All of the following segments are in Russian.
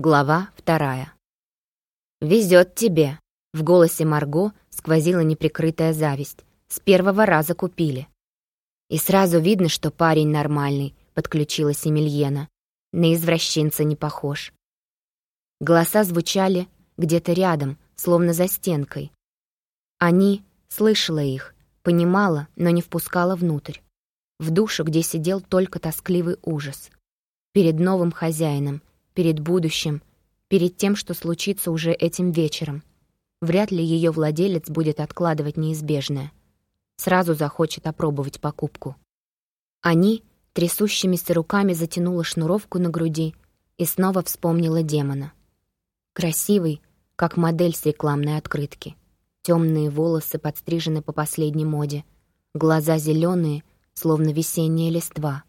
Глава вторая. «Везет тебе!» В голосе Марго сквозила неприкрытая зависть. С первого раза купили. И сразу видно, что парень нормальный, подключилась Эмильена. На извращенца не похож. Голоса звучали где-то рядом, словно за стенкой. Они, слышала их, понимала, но не впускала внутрь. В душу, где сидел только тоскливый ужас. Перед новым хозяином, перед будущим, перед тем, что случится уже этим вечером. Вряд ли ее владелец будет откладывать неизбежное. Сразу захочет опробовать покупку. Они трясущимися руками затянула шнуровку на груди и снова вспомнила демона. Красивый, как модель с рекламной открытки. Темные волосы подстрижены по последней моде, глаза зеленые, словно весенняя листва.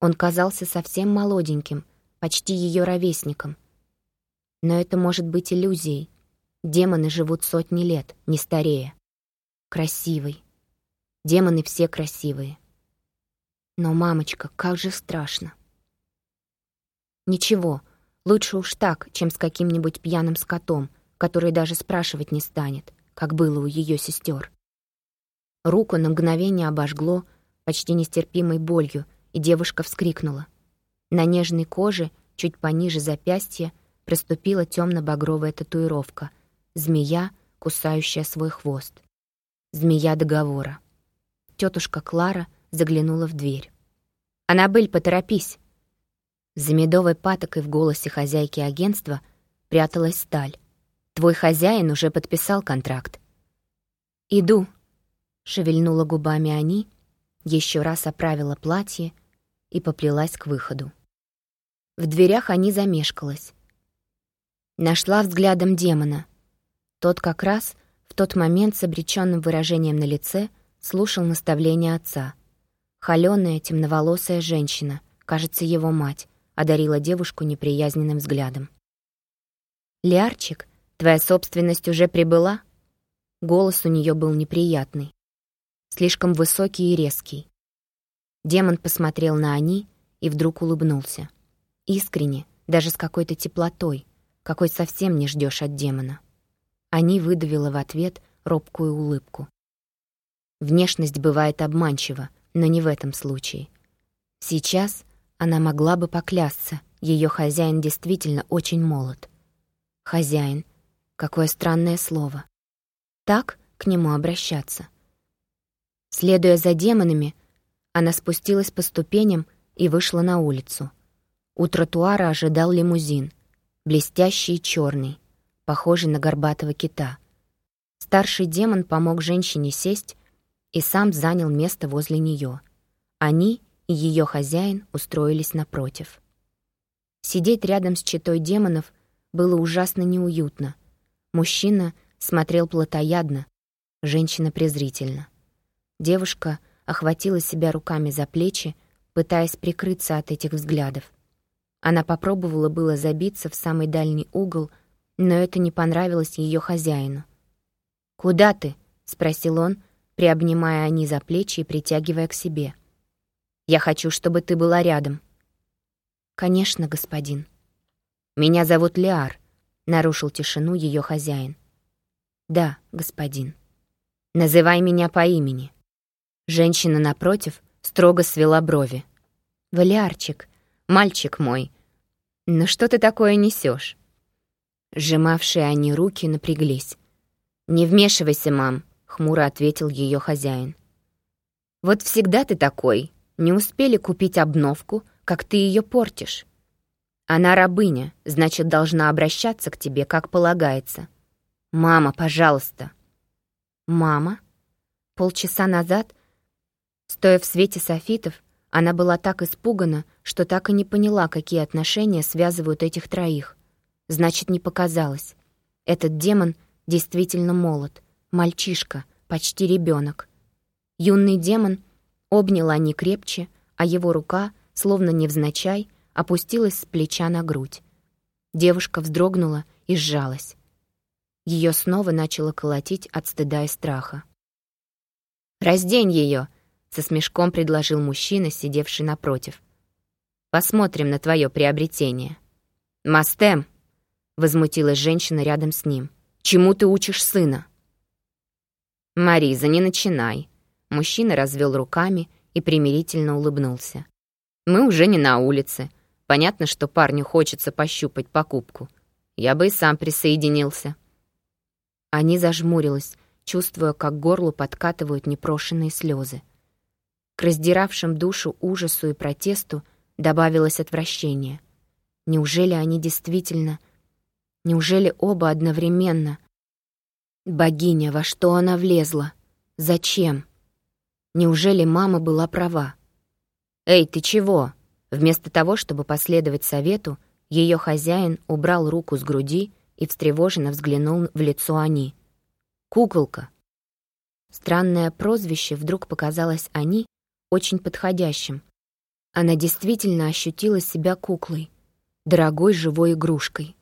Он казался совсем молоденьким — почти ее ровесником. Но это может быть иллюзией. Демоны живут сотни лет, не старее. Красивый. Демоны все красивые. Но, мамочка, как же страшно. Ничего, лучше уж так, чем с каким-нибудь пьяным скотом, который даже спрашивать не станет, как было у ее сестер. Руку на мгновение обожгло почти нестерпимой болью, и девушка вскрикнула. На нежной коже, чуть пониже запястья, проступила темно-багровая татуировка. Змея, кусающая свой хвост. Змея договора. Тетушка Клара заглянула в дверь. «Аннабель, поторопись!» За медовой патокой в голосе хозяйки агентства пряталась сталь. «Твой хозяин уже подписал контракт». «Иду», — шевельнула губами они, еще раз оправила платье и поплелась к выходу. В дверях они замешкалась. Нашла взглядом демона. Тот как раз в тот момент с обреченным выражением на лице слушал наставления отца. Холёная, темноволосая женщина, кажется, его мать, одарила девушку неприязненным взглядом. «Лиарчик, твоя собственность уже прибыла?» Голос у нее был неприятный, слишком высокий и резкий. Демон посмотрел на Ани и вдруг улыбнулся. Искренне, даже с какой-то теплотой, какой совсем не ждешь от демона. Они выдавила в ответ робкую улыбку. Внешность бывает обманчива, но не в этом случае. Сейчас она могла бы поклясться, ее хозяин действительно очень молод. Хозяин. Какое странное слово. Так к нему обращаться. Следуя за демонами, она спустилась по ступеням и вышла на улицу — у тротуара ожидал лимузин, блестящий и черный, похожий на горбатого кита. Старший демон помог женщине сесть и сам занял место возле нее. Они и ее хозяин устроились напротив. Сидеть рядом с читой демонов было ужасно неуютно. Мужчина смотрел плотоядно, женщина презрительно. Девушка охватила себя руками за плечи, пытаясь прикрыться от этих взглядов. Она попробовала было забиться в самый дальний угол, но это не понравилось ее хозяину. «Куда ты?» — спросил он, приобнимая Ани за плечи и притягивая к себе. «Я хочу, чтобы ты была рядом». «Конечно, господин». «Меня зовут Лиар», — нарушил тишину ее хозяин. «Да, господин». «Называй меня по имени». Женщина напротив строго свела брови. «Валиарчик, мальчик мой, «Ну что ты такое несешь? Сжимавшие они руки напряглись. «Не вмешивайся, мам», — хмуро ответил ее хозяин. «Вот всегда ты такой. Не успели купить обновку, как ты ее портишь. Она рабыня, значит, должна обращаться к тебе, как полагается. Мама, пожалуйста». «Мама?» Полчаса назад, стоя в свете софитов, она была так испугана, что так и не поняла, какие отношения связывают этих троих. Значит, не показалось. Этот демон действительно молод. Мальчишка, почти ребенок. Юный демон обнял они крепче, а его рука, словно невзначай, опустилась с плеча на грудь. Девушка вздрогнула и сжалась. Ее снова начало колотить от стыда и страха. «Раздень ее!» Со смешком предложил мужчина, сидевший напротив. Посмотрим на твое приобретение. «Мастем!» — возмутилась женщина рядом с ним. «Чему ты учишь сына?» «Мариза, не начинай!» Мужчина развел руками и примирительно улыбнулся. «Мы уже не на улице. Понятно, что парню хочется пощупать покупку. Я бы и сам присоединился». Они зажмурилась, чувствуя, как горлу подкатывают непрошенные слезы. К раздиравшим душу ужасу и протесту добавилось отвращение. Неужели они действительно... Неужели оба одновременно? Богиня, во что она влезла? Зачем? Неужели мама была права? «Эй, ты чего?» Вместо того, чтобы последовать совету, ее хозяин убрал руку с груди и встревоженно взглянул в лицо Ани. «Куколка!» Странное прозвище вдруг показалось Ани очень подходящим. Она действительно ощутила себя куклой, дорогой живой игрушкой.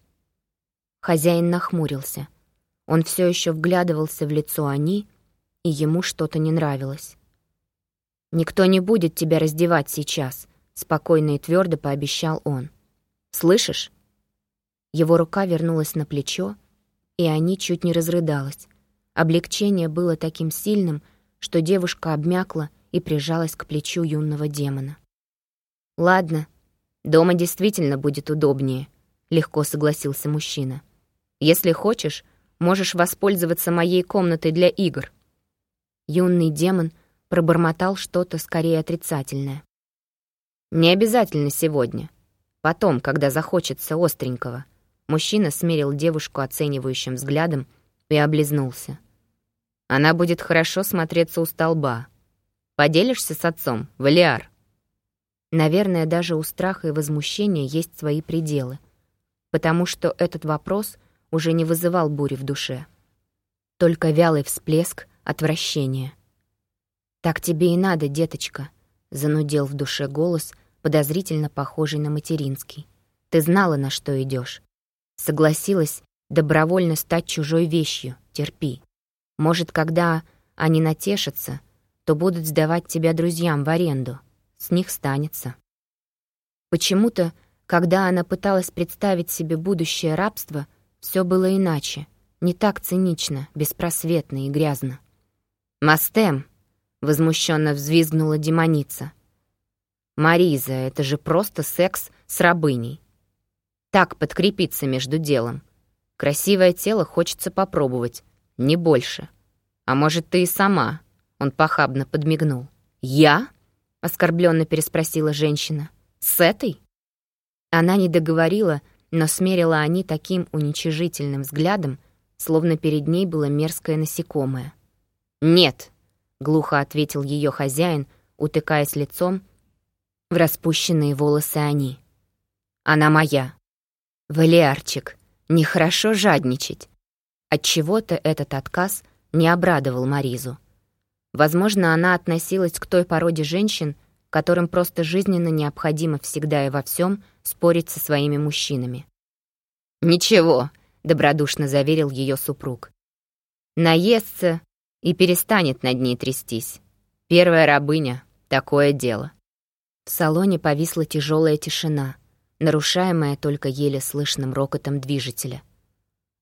Хозяин нахмурился. Он все еще вглядывался в лицо Ани, и ему что-то не нравилось. «Никто не будет тебя раздевать сейчас», — спокойно и твердо пообещал он. «Слышишь?» Его рука вернулась на плечо, и Ани чуть не разрыдалась. Облегчение было таким сильным, что девушка обмякла и прижалась к плечу юного демона. «Ладно, дома действительно будет удобнее», — легко согласился мужчина. «Если хочешь, можешь воспользоваться моей комнатой для игр». Юный демон пробормотал что-то скорее отрицательное. «Не обязательно сегодня. Потом, когда захочется остренького». Мужчина смерил девушку оценивающим взглядом и облизнулся. «Она будет хорошо смотреться у столба. Поделишься с отцом, Валиар?» Наверное, даже у страха и возмущения есть свои пределы, потому что этот вопрос уже не вызывал бури в душе. Только вялый всплеск отвращения — «Так тебе и надо, деточка», — занудел в душе голос, подозрительно похожий на материнский. «Ты знала, на что идешь. Согласилась добровольно стать чужой вещью, терпи. Может, когда они натешатся, то будут сдавать тебя друзьям в аренду. С них станется». Почему-то, когда она пыталась представить себе будущее рабство, все было иначе, не так цинично, беспросветно и грязно. «Мастем!» возмущенно взвизгнула демоница. «Мариза, это же просто секс с рабыней. Так подкрепиться между делом. Красивое тело хочется попробовать, не больше. А может, ты и сама?» Он похабно подмигнул. «Я?» — оскорбленно переспросила женщина. «С этой?» Она не договорила, но смерила они таким уничижительным взглядом, словно перед ней было мерзкое насекомое. «Нет!» глухо ответил ее хозяин, утыкаясь лицом в распущенные волосы они. Она моя. Валиарчик, нехорошо жадничать. Отчего-то этот отказ не обрадовал Маризу. Возможно, она относилась к той породе женщин, которым просто жизненно необходимо всегда и во всем спорить со своими мужчинами. «Ничего», — добродушно заверил ее супруг. «Наестся и перестанет над ней трястись. Первая рабыня — такое дело. В салоне повисла тяжелая тишина, нарушаемая только еле слышным рокотом движителя.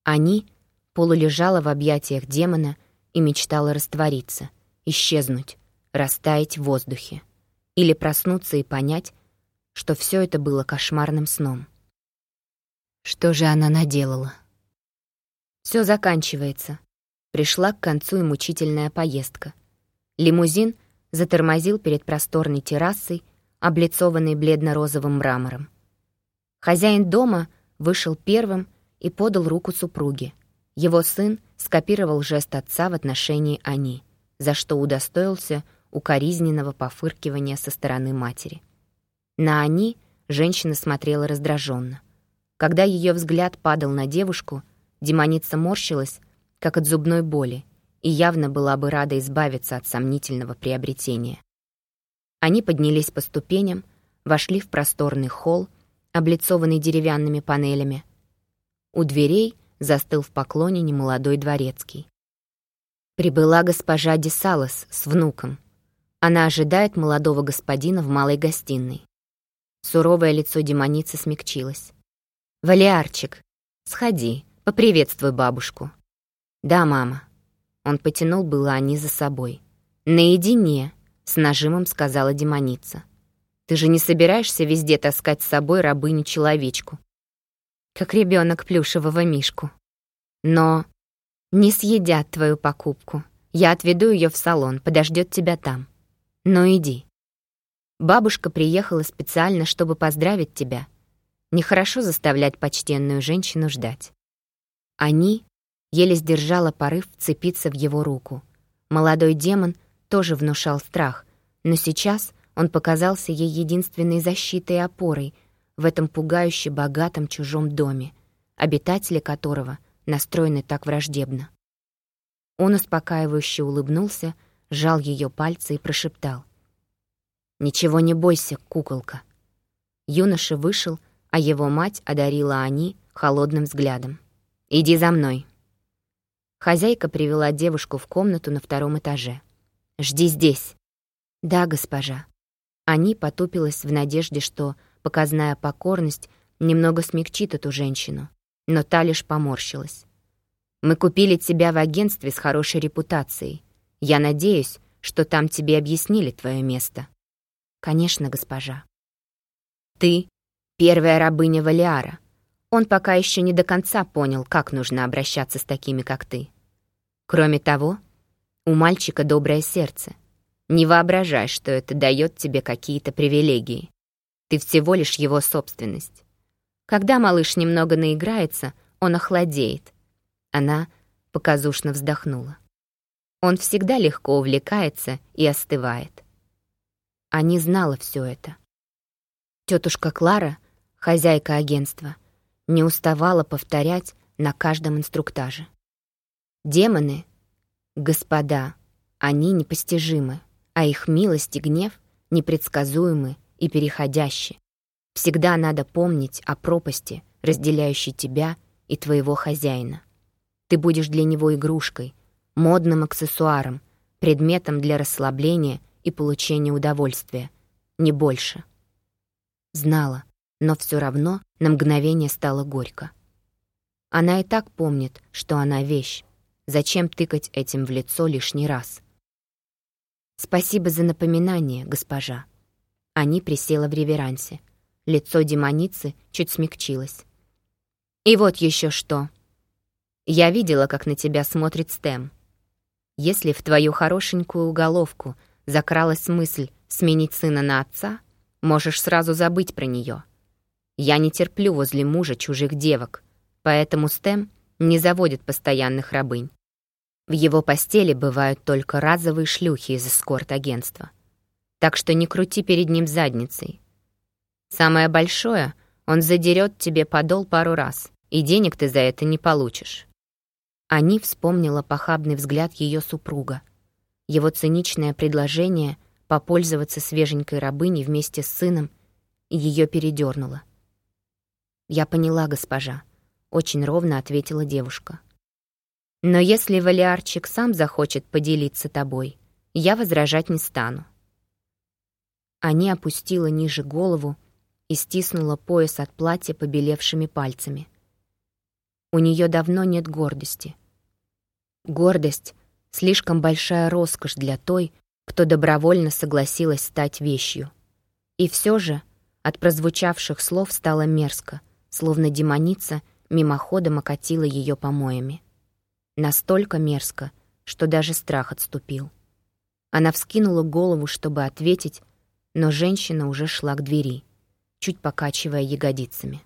Они полулежала в объятиях демона и мечтала раствориться, исчезнуть, растаять в воздухе. Или проснуться и понять, что все это было кошмарным сном. Что же она наделала? Все заканчивается. Пришла к концу и мучительная поездка. Лимузин затормозил перед просторной террасой, облицованной бледно-розовым мрамором. Хозяин дома вышел первым и подал руку супруге. Его сын скопировал жест отца в отношении Ани, за что удостоился укоризненного пофыркивания со стороны матери. На Ани женщина смотрела раздраженно. Когда ее взгляд падал на девушку, демоница морщилась, как от зубной боли, и явно была бы рада избавиться от сомнительного приобретения. Они поднялись по ступеням, вошли в просторный холл, облицованный деревянными панелями. У дверей застыл в поклоне немолодой дворецкий. Прибыла госпожа Десалос с внуком. Она ожидает молодого господина в малой гостиной. Суровое лицо демоницы смягчилось. «Валиарчик, сходи, поприветствуй бабушку». «Да, мама». Он потянул было они за собой. «Наедине», — с нажимом сказала демоница. «Ты же не собираешься везде таскать с собой рабыню-человечку?» «Как ребенок плюшевого мишку». «Но не съедят твою покупку. Я отведу ее в салон, подождет тебя там. Но иди». Бабушка приехала специально, чтобы поздравить тебя. Нехорошо заставлять почтенную женщину ждать. Они еле сдержала порыв вцепиться в его руку. Молодой демон тоже внушал страх, но сейчас он показался ей единственной защитой и опорой в этом пугающе богатом чужом доме, обитатели которого настроены так враждебно. Он успокаивающе улыбнулся, сжал ее пальцы и прошептал. «Ничего не бойся, куколка». Юноша вышел, а его мать одарила Ани холодным взглядом. «Иди за мной». Хозяйка привела девушку в комнату на втором этаже. «Жди здесь». «Да, госпожа». Ани потупилась в надежде, что показная покорность немного смягчит эту женщину, но та лишь поморщилась. «Мы купили тебя в агентстве с хорошей репутацией. Я надеюсь, что там тебе объяснили твое место». «Конечно, госпожа». «Ты — первая рабыня Валиара. Он пока еще не до конца понял, как нужно обращаться с такими, как ты. Кроме того, у мальчика доброе сердце. Не воображай, что это дает тебе какие-то привилегии. Ты всего лишь его собственность. Когда малыш немного наиграется, он охладеет. Она показушно вздохнула. Он всегда легко увлекается и остывает. Ани знала все это. Тетушка Клара, хозяйка агентства, не уставала повторять на каждом инструктаже. Демоны, господа, они непостижимы, а их милость и гнев непредсказуемы и переходящи. Всегда надо помнить о пропасти, разделяющей тебя и твоего хозяина. Ты будешь для него игрушкой, модным аксессуаром, предметом для расслабления и получения удовольствия, не больше. Знала, но все равно на мгновение стало горько. Она и так помнит, что она вещь. Зачем тыкать этим в лицо лишний раз? «Спасибо за напоминание, госпожа». Они присела в реверансе. Лицо демоницы чуть смягчилось. «И вот еще что. Я видела, как на тебя смотрит Стэм. Если в твою хорошенькую уголовку закралась мысль сменить сына на отца, можешь сразу забыть про нее. Я не терплю возле мужа чужих девок, поэтому Стэм не заводит постоянных рабынь. В его постели бывают только разовые шлюхи из эскорт-агентства. Так что не крути перед ним задницей. Самое большое, он задерет тебе подол пару раз, и денег ты за это не получишь. Ани вспомнила похабный взгляд ее супруга. Его циничное предложение попользоваться свеженькой рабыней вместе с сыном ее передернуло. «Я поняла, госпожа», — очень ровно ответила девушка. «Но если Валиарчик сам захочет поделиться тобой, я возражать не стану». Они опустила ниже голову и стиснула пояс от платья побелевшими пальцами. У нее давно нет гордости. Гордость — слишком большая роскошь для той, кто добровольно согласилась стать вещью. И все же от прозвучавших слов стало мерзко — словно демоница мимоходом окатила ее помоями. Настолько мерзко, что даже страх отступил. Она вскинула голову, чтобы ответить, но женщина уже шла к двери, чуть покачивая ягодицами.